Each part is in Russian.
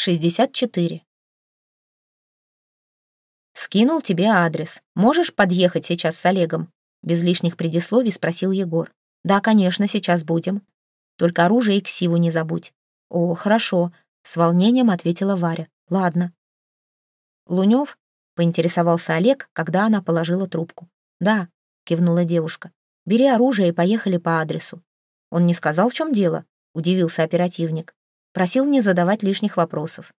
64. «Скинул тебе адрес. Можешь подъехать сейчас с Олегом?» Без лишних предисловий спросил Егор. «Да, конечно, сейчас будем. Только оружие и ксиву не забудь». «О, хорошо», — с волнением ответила Варя. «Ладно». «Лунёв?» — поинтересовался Олег, когда она положила трубку. «Да», — кивнула девушка. «Бери оружие и поехали по адресу». «Он не сказал, в чем дело?» — удивился оперативник. Просил не задавать лишних вопросов.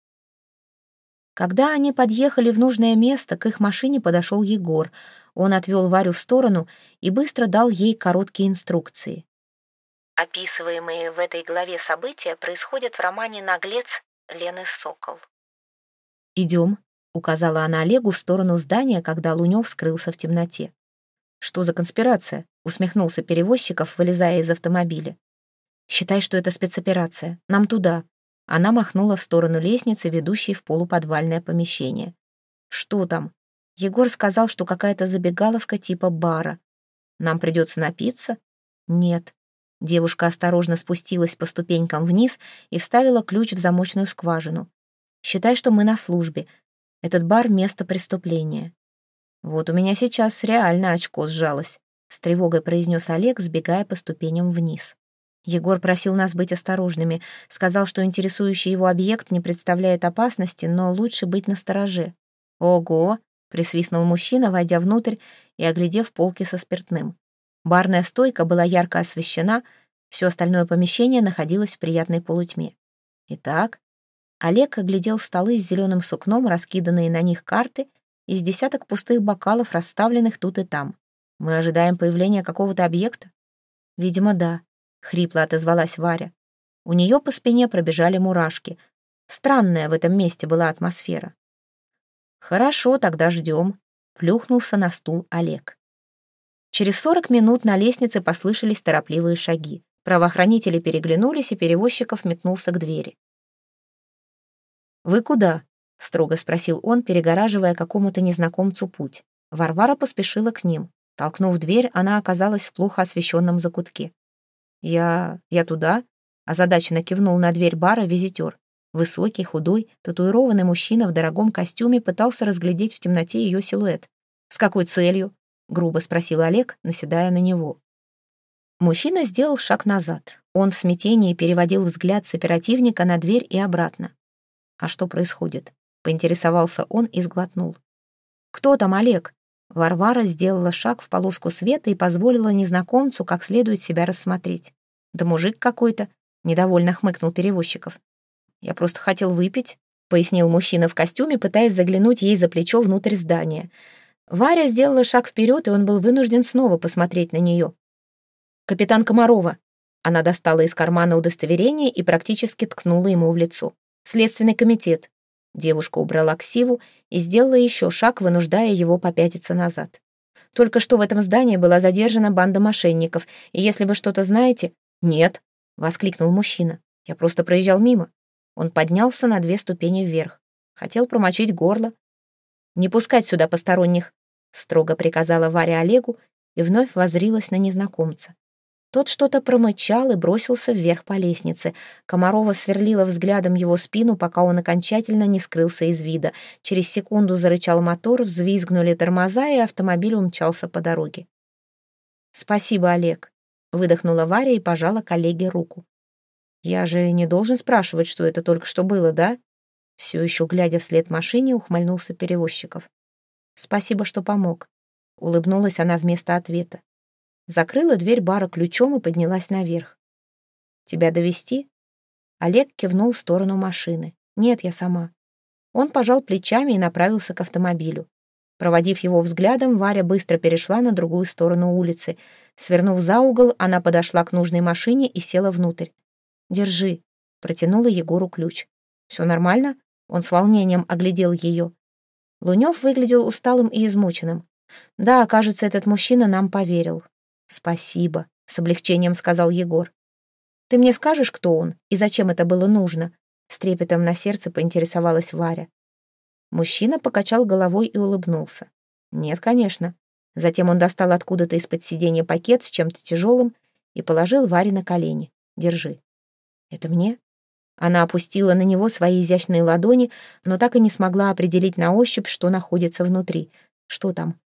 Когда они подъехали в нужное место, к их машине подошел Егор. Он отвел Варю в сторону и быстро дал ей короткие инструкции. Описываемые в этой главе события происходят в романе «Наглец» Лены Сокол. «Идем», — указала она Олегу в сторону здания, когда Лунев скрылся в темноте. «Что за конспирация?» — усмехнулся Перевозчиков, вылезая из автомобиля. «Считай, что это спецоперация. Нам туда». Она махнула в сторону лестницы, ведущей в полуподвальное помещение. «Что там?» Егор сказал, что какая-то забегаловка типа бара. «Нам придется напиться?» «Нет». Девушка осторожно спустилась по ступенькам вниз и вставила ключ в замочную скважину. «Считай, что мы на службе. Этот бар — место преступления». «Вот у меня сейчас реально очко сжалось», — с тревогой произнес Олег, сбегая по ступеням вниз. Егор просил нас быть осторожными, сказал, что интересующий его объект не представляет опасности, но лучше быть настороже. «Ого!» — присвистнул мужчина, войдя внутрь и оглядев полки со спиртным. Барная стойка была ярко освещена, все остальное помещение находилось в приятной полутьме. Итак, Олег оглядел столы с зеленым сукном, раскиданные на них карты, из десяток пустых бокалов, расставленных тут и там. Мы ожидаем появления какого-то объекта? Видимо, да. — хрипло отозвалась Варя. У нее по спине пробежали мурашки. Странная в этом месте была атмосфера. «Хорошо, тогда ждем», — плюхнулся на стул Олег. Через сорок минут на лестнице послышались торопливые шаги. Правоохранители переглянулись, и перевозчиков метнулся к двери. «Вы куда?» — строго спросил он, перегораживая какому-то незнакомцу путь. Варвара поспешила к ним. Толкнув дверь, она оказалась в плохо освещенном закутке. «Я... я туда?» Озадаченно кивнул на дверь бара визитер. Высокий, худой, татуированный мужчина в дорогом костюме пытался разглядеть в темноте ее силуэт. «С какой целью?» — грубо спросил Олег, наседая на него. Мужчина сделал шаг назад. Он в смятении переводил взгляд с оперативника на дверь и обратно. «А что происходит?» — поинтересовался он и сглотнул. «Кто там, Олег?» Варвара сделала шаг в полоску света и позволила незнакомцу как следует себя рассмотреть. «Да мужик какой-то», — недовольно хмыкнул перевозчиков. «Я просто хотел выпить», — пояснил мужчина в костюме, пытаясь заглянуть ей за плечо внутрь здания. Варя сделала шаг вперед, и он был вынужден снова посмотреть на нее. «Капитан Комарова». Она достала из кармана удостоверение и практически ткнула ему в лицо. «Следственный комитет. Девушка убрала ксиву и сделала еще шаг, вынуждая его попятиться назад. Только что в этом здании была задержана банда мошенников, и если вы что-то знаете... «Нет», — воскликнул мужчина. «Я просто проезжал мимо». Он поднялся на две ступени вверх. Хотел промочить горло. «Не пускать сюда посторонних», — строго приказала Варя Олегу и вновь возрилась на незнакомца. Тот что-то промычал и бросился вверх по лестнице. Комарова сверлила взглядом его спину, пока он окончательно не скрылся из вида. Через секунду зарычал мотор, взвизгнули тормоза, и автомобиль умчался по дороге. «Спасибо, Олег», — выдохнула Варя и пожала коллеге руку. «Я же не должен спрашивать, что это только что было, да?» Все еще, глядя вслед машине, ухмыльнулся перевозчиков. «Спасибо, что помог», — улыбнулась она вместо ответа закрыла дверь бара ключом и поднялась наверх. «Тебя довести? Олег кивнул в сторону машины. «Нет, я сама». Он пожал плечами и направился к автомобилю. Проводив его взглядом, Варя быстро перешла на другую сторону улицы. Свернув за угол, она подошла к нужной машине и села внутрь. «Держи», — протянула Егору ключ. «Все нормально?» Он с волнением оглядел ее. Лунев выглядел усталым и измученным. «Да, кажется, этот мужчина нам поверил. «Спасибо», — с облегчением сказал Егор. «Ты мне скажешь, кто он и зачем это было нужно?» С трепетом на сердце поинтересовалась Варя. Мужчина покачал головой и улыбнулся. «Нет, конечно». Затем он достал откуда-то из-под сиденья пакет с чем-то тяжелым и положил Варе на колени. «Держи». «Это мне?» Она опустила на него свои изящные ладони, но так и не смогла определить на ощупь, что находится внутри. Что там?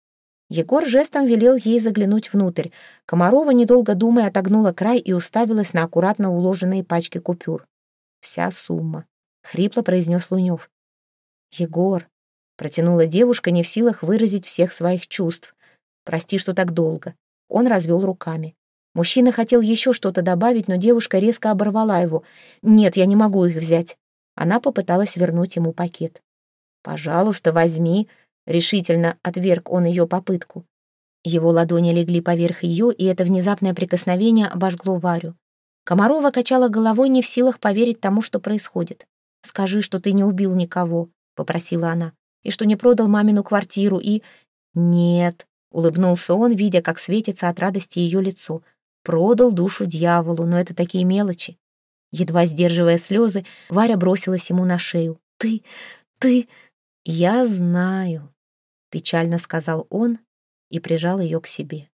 Егор жестом велел ей заглянуть внутрь. Комарова, недолго думая, отогнула край и уставилась на аккуратно уложенные пачки купюр. «Вся сумма», — хрипло произнес Лунев. «Егор», — протянула девушка, не в силах выразить всех своих чувств. «Прости, что так долго». Он развел руками. Мужчина хотел еще что-то добавить, но девушка резко оборвала его. «Нет, я не могу их взять». Она попыталась вернуть ему пакет. «Пожалуйста, возьми», — решительно отверг он ее попытку. Его ладони легли поверх ее, и это внезапное прикосновение обожгло Варю. Комарова качала головой, не в силах поверить тому, что происходит. «Скажи, что ты не убил никого», — попросила она, «и что не продал мамину квартиру, и...» «Нет», — улыбнулся он, видя, как светится от радости ее лицо. Продал душу дьяволу, но это такие мелочи. Едва сдерживая слезы, Варя бросилась ему на шею. «Ты, ты...» «Я знаю», — печально сказал он и прижал ее к себе.